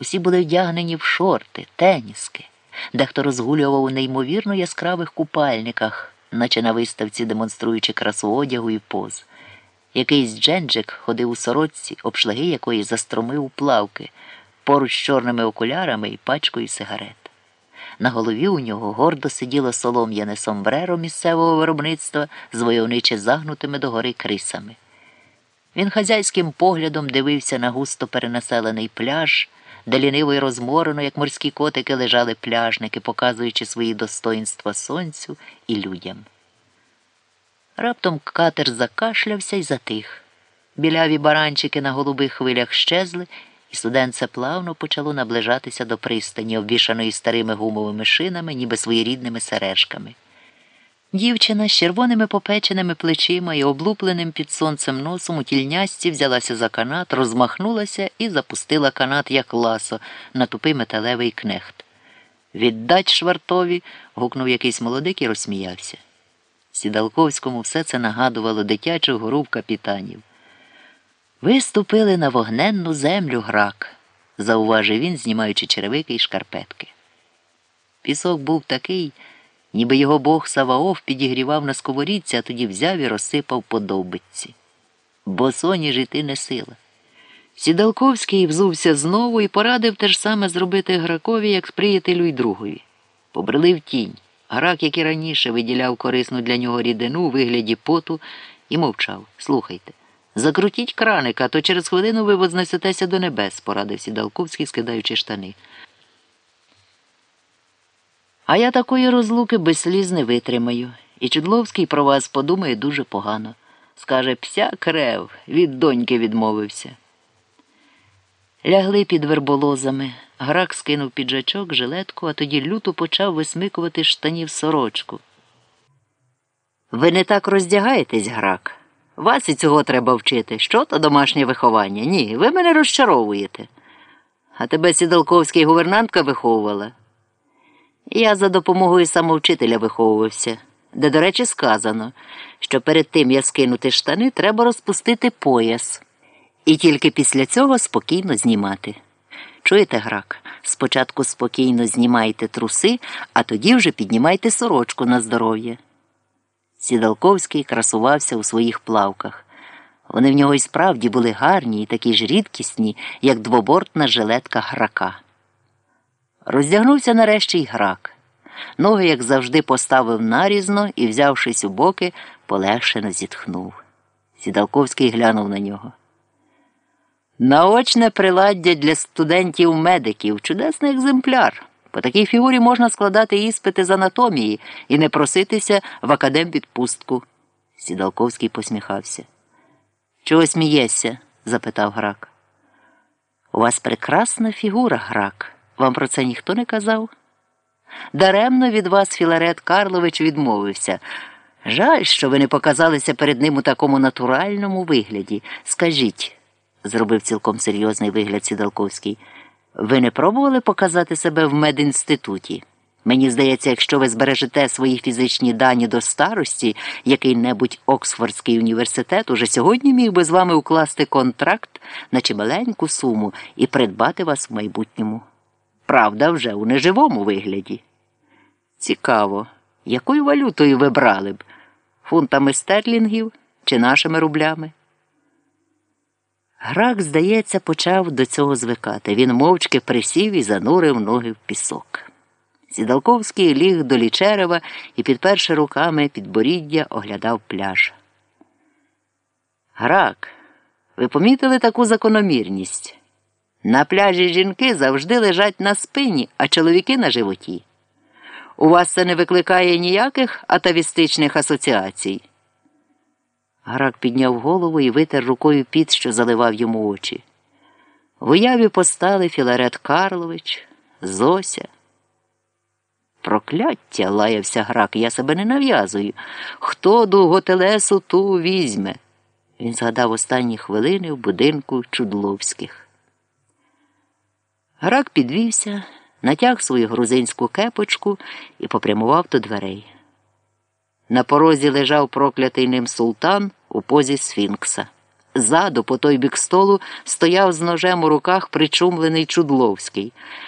Усі були вдягнені в шорти, теніски. Дехто розгулював у неймовірно яскравих купальниках, наче на виставці демонструючи красу одягу і поз. Якийсь дженджик ходив у сорочці, обшлаги якої застромив у плавки, поруч з чорними окулярами і пачкою сигарет. На голові у нього гордо сиділо солом'яне сомбреро місцевого виробництва з войовниче загнутими догори крисами. Він хазяйським поглядом дивився на густо перенаселений пляж, де ліниво й розморено, як морські котики, лежали пляжники, показуючи свої достоїнства сонцю і людям. Раптом катер закашлявся і затих. Біляві баранчики на голубих хвилях щезли, і суденце плавно почало наближатися до пристані, обвішаної старими гумовими шинами, ніби своєрідними сережками. Дівчина з червоними попеченими плечима і облупленим під сонцем носом у тільнясті взялася за канат, розмахнулася і запустила канат, як ласо, на тупий металевий кнехт. Віддать швартові. гукнув якийсь молодик і розсміявся. Сідалковському все це нагадувало дитячу гру в капітанів. Ви ступили на вогненну землю грак, зауважив він, знімаючи черевики і шкарпетки. Пісок був такий, ніби його бог Саваоф підігрівав на сковорідці, а тоді взяв і розсипав по довбиці. Бо соні жити не сила. Сідалковський взувся знову і порадив те ж саме зробити гракові, як приятелю й другові. Побрели в тінь. Грак, як і раніше, виділяв корисну для нього рідину у вигляді поту і мовчав. Слухайте. Закрутіть краника, то через хвилину ви вознесетеся до небес, порадив Сідалковський, скидаючи штани. А я такої розлуки без сліз не витримаю. І Чудловський про вас подумає дуже погано. Скаже пся крев, від доньки відмовився. Лягли під верболозами. Грак скинув піджачок, жилетку, а тоді люто почав висмикувати штанів сорочку. Ви не так роздягаєтесь, грак. Вас і цього треба вчити. Що то домашнє виховання? Ні, ви мене розчаровуєте. А тебе сідалковський гувернантка виховувала. Я за допомогою самовчителя виховувався, де, до речі, сказано, що перед тим, як скинути штани, треба розпустити пояс. І тільки після цього спокійно знімати. Чуєте, грак? Спочатку спокійно знімайте труси, а тоді вже піднімайте сорочку на здоров'я. Сідалковський красувався у своїх плавках. Вони в нього й справді були гарні і такі ж рідкісні, як двобортна жилетка грака. Роздягнувся нарешті й грак. Ноги, як завжди, поставив нарізно і, взявшись у боки, полегшено зітхнув. Сідалковський глянув на нього. Наочне приладдя для студентів-медиків чудесний екземпляр. По такій фігурі можна складати іспити з анатомії і не проситися в академпідпустку. Сідалковський посміхався. Чого смієшся? запитав грак. У вас прекрасна фігура, грак. Вам про це ніхто не казав? Даремно від вас Філарет Карлович відмовився. Жаль, що ви не показалися перед ним у такому натуральному вигляді. Скажіть, зробив цілком серйозний вигляд Сідалковський. Ви не пробували показати себе в медінституті? Мені здається, якщо ви збережете свої фізичні дані до старості, який-небудь Оксфордський університет уже сьогодні міг би з вами укласти контракт на чималеньку суму і придбати вас в майбутньому. Правда, вже у неживому вигляді. Цікаво, якою валютою ви брали б? Фунтами стерлінгів чи нашими рублями? Грак, здається, почав до цього звикати. Він мовчки присів і занурив ноги в пісок. Сідалковський ліг до лічерева і, підперши руками підборіддя, оглядав пляж. Грак, ви помітили таку закономірність? На пляжі жінки завжди лежать на спині, а чоловіки на животі. У вас це не викликає ніяких атавістичних асоціацій. Грак підняв голову і витер рукою піт, що заливав йому очі. В уяві постали Філарет Карлович, Зося. Прокляття, лаявся грак, я себе не нав'язую. Хто довготелесу ту візьме? Він згадав останні хвилини в будинку Чудловських. Грак підвівся, натяг свою грузинську кепочку і попрямував до дверей. На порозі лежав проклятий ним султан у позі сфінкса. Ззаду, по той бік столу, стояв з ножем у руках причумлений Чудловський.